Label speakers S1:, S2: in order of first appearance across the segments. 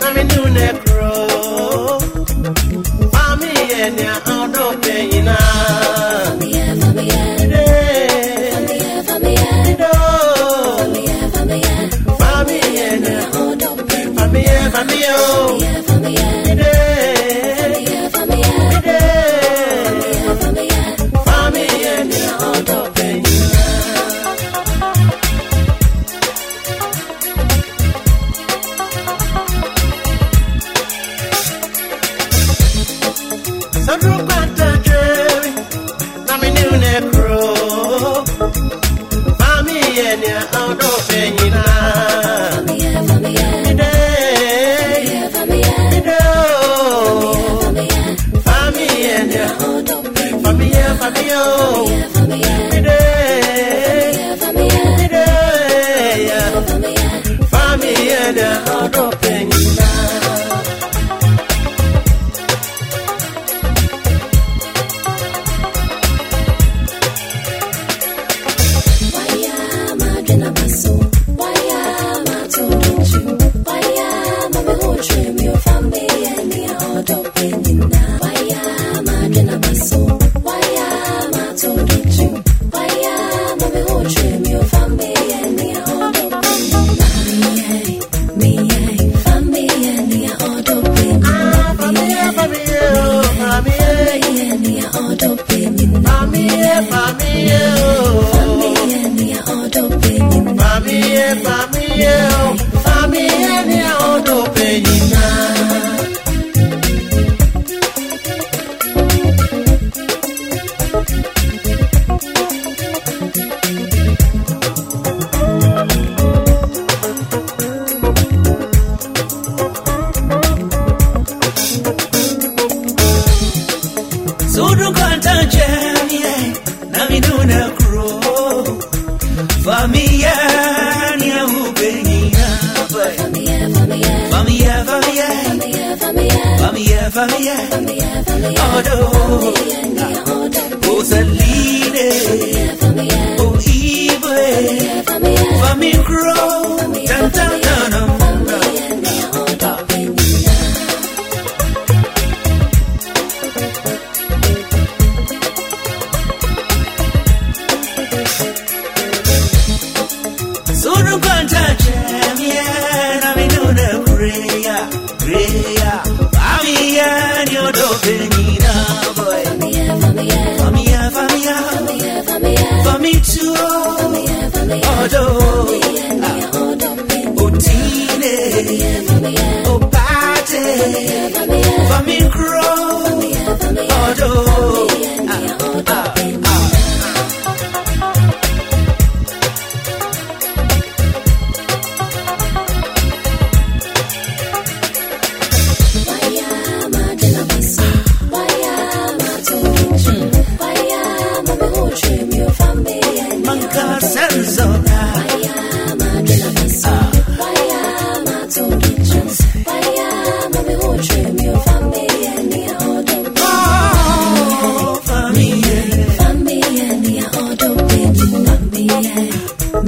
S1: Nami ni unekro Mami yenya Yeah.
S2: Familia ni ahupenia Familia, familia. Familia, familia. Familia, familia. Familia, familia. Odo. Usalide Uibwe Famicro Familia.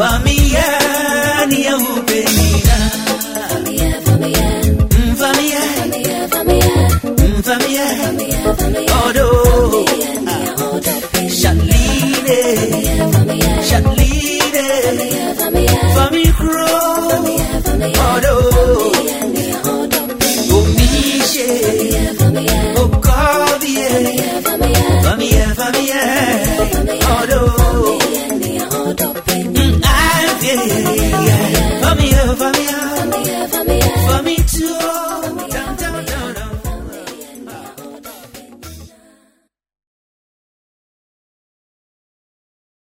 S2: فاميان
S1: يا وبنينا
S2: فاميان فاميان فاميان فاميان
S1: فاميان for me
S2: to